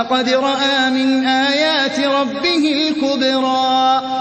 لقد رأى من آيات ربه الكبرى.